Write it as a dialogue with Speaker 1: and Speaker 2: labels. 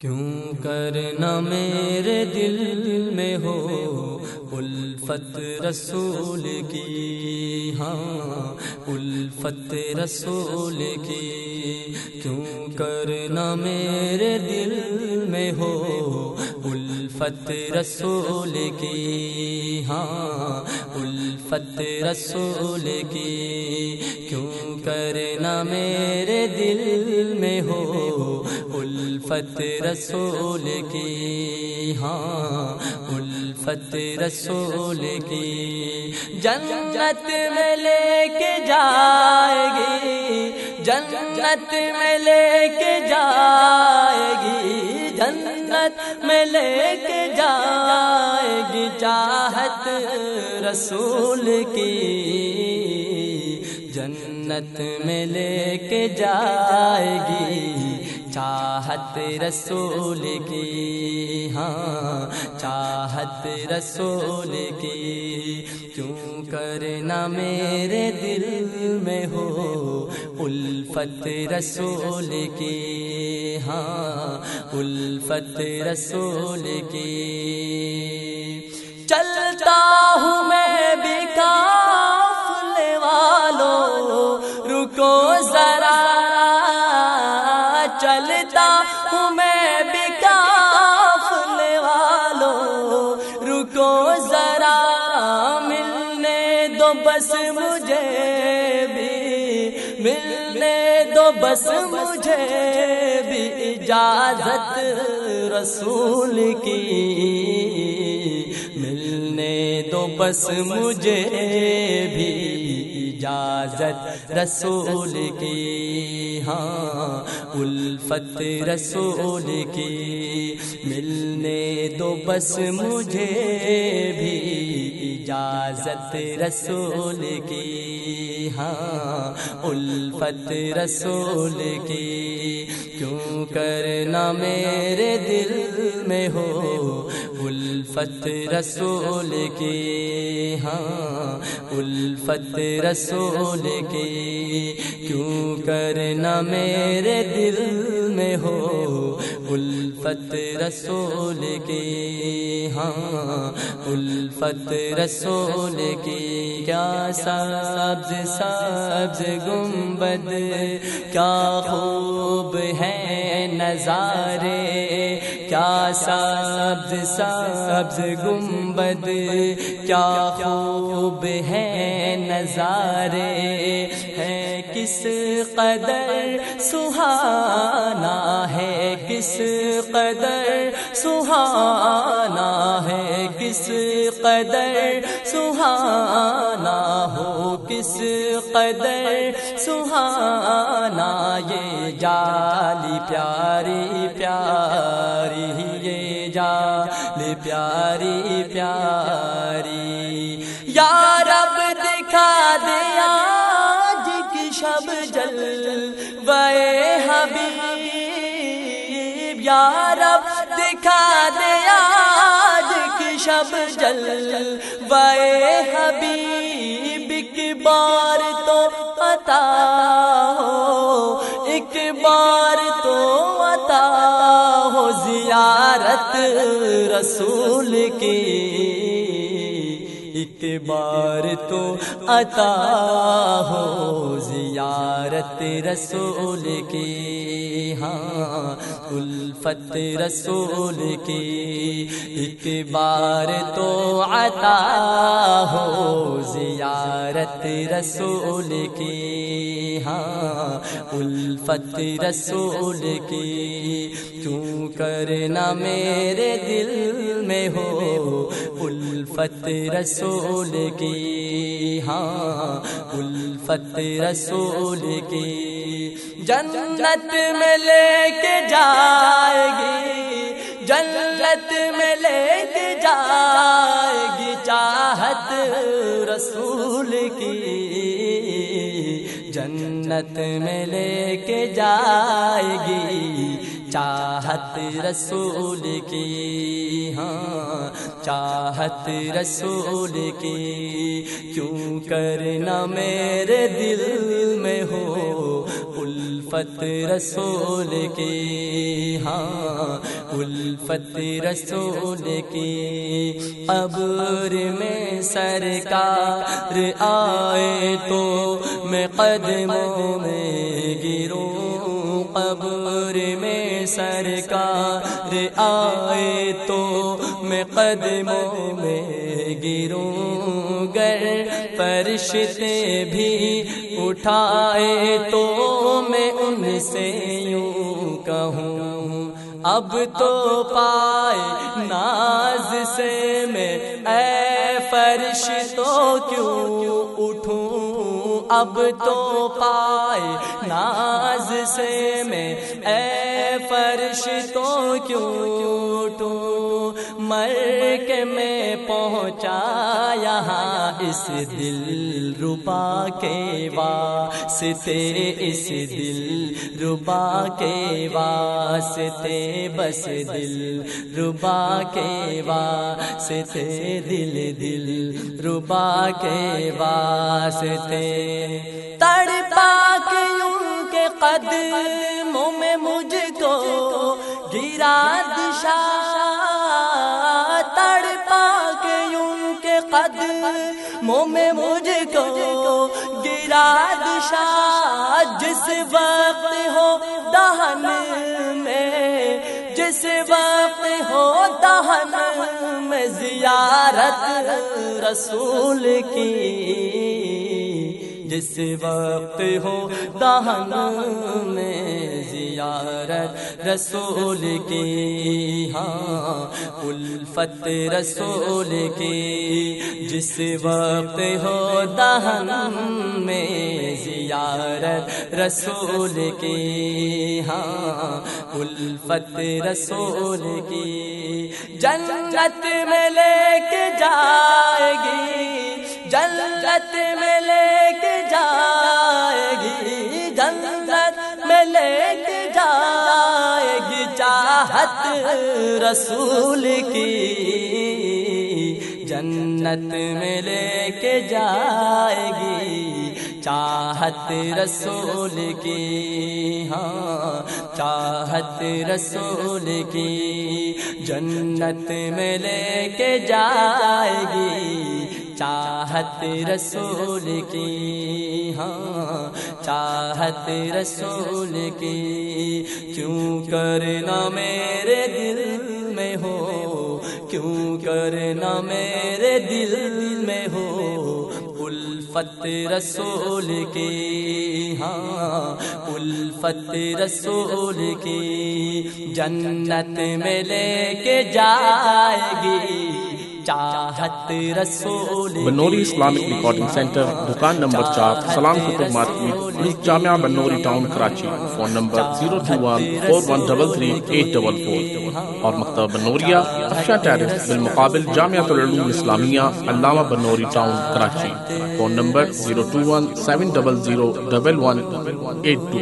Speaker 1: کیوں کرنا میرے دل میں ہو الفت رسول کی؟ ہاں الفت رسول کی۔ کیوں کرنا میرے دل میں ہو الفت رسول کی؟ ہاں الفت رسول کی۔ کیوں کرنا میرے دل میں ہو الفت رسول کی ہاں الفت رسول کی۔ جنت میں لے کے جائے گی، جنت میں لے کے جائے گی۔ جنت میں لے کے جائے گی، چاہت رسول کی۔ جنت میں لے کے جائے گی چاہت رسول کی ہاں چاہت رسول کی۔ کیوں کرنا میرے دل میں ہو الفت رسول کی؟ ہاں الفت رسول کی۔ بس مجھے بھی ملنے دو، بس مجھے بھی اجازت رسول کی۔ ملنے دو، بس مجھے بھی اجازت رسول کی۔ ہاں الفت رسول کی۔ ملنے دو، بس مجھے بھی اجازت رسول کی ہاں الفت رسول کی۔ کیوں کرنا میرے دل میں ہو؟ الفت رسول کی ہاں الفت رسول کی۔ کیوں کرنا میرے دل میں ہو؟ الفت رسول کی ہاں الفت رسول کی۔ کیا سبز سبز گنبد، کیا خوب ہے نظارے؟ کیا سبز سبز گنبد، کیا خوب ہے نظارے، ہے کس قدر سہانا ہے، کس قدر سہانا ہے، کس قدر سہانا ہو، کس قدر سہانا، یہ جالی پیاری پیاری پیاری پیاری یا رب دکھا دیا کی شب جل وے حبیب یا رب دکھا دیا کی شب جل وے حبیب ایک بار تو عطا ہو ایک بار تو زیارت رسول کی۔ ایک بار تو عطا ہو زیارت رسول کی۔ ہاں الفت رسول کی۔ ایک بار تو عطا ہو زیارت رسول کی۔ ہاں الفت رسول کی۔ کیوں کرنا میرے دل میں ہو؟ الفت رسول کی۔ ہاں الفت رسول کی۔ جنت میں لے کے جائے گی، جنت میں لے کے جائے گی، چاہت رسول جنت میں لے کے جائے گی۔ چاہت رسول کی ہاں چاہت رسول کی۔ کیوں کرنا میرے دل میں ہو؟ الفت رسول کی ہاں الفت رسول کی۔ قبر میں سرکار آئے تو میں قدموں میں گروں۔ قبر میں سرکار آئے تو میں قدموں میں گروں گر، فرشتے بھی اٹھائے تو میں ان سے یوں کہوں، اب تو پائے ناز سے میں، اے فرش تو کیوں اٹھوں؟ اب تو پائے ناز سے میں، اے فرش تو کیوں اٹھوں؟ مر کے میں پہنچا، یہاں اس دل ربا کے واسطے، اس دل ربا کے واسطے، بس دل ربا کے واسطے، دل دل ربا کے واسطے۔ تڑ پاک کے قدموں میں مجھ کو گرا دشا۔ کے میں مجھ کو گرا دشا، جس وقت ہو دہن میں، جس وقت ہو دہن میں زیارت رسول کی۔ جس وقت ہو دہن میں زیارت رسول کی ہاں الفت رسول کی، جس وقت ہو دہن میں زیارت رسول کی ہاں الفت رسول کی، جنت میں لے کے جائے گی۔ جنت میں لے کے جائے گی، جنت میں لے کے جائے گی۔ چاہت رسول کی جنت میں لے کے جائے گی۔ چاہت رسول کی ہاں چاہت رسول کی جنت میں لے کے جائے گی۔ چاہت رسول کی ہاں چاہت رسول کی۔ کیوں کرنا میرے دل میں ہو؟ کیوں کرنا میرے دل میں ہو؟ الفت رسول کی ہاں الفت رسول کی۔ جنت میں لے کے جائے گی۔ Chahat Rasool
Speaker 2: Banuri Islamic recording centre دکان نمبر چار سلام کتب market Jamia Banuri town Karachi phone number zero two one four one double three eight double four اور مکتب بنوریا افشا ٹیرس بالمقابل Jamia al-Uloom Islamia Allama Banuri town Karachi. Phone number zero two one seven double zero double one eight two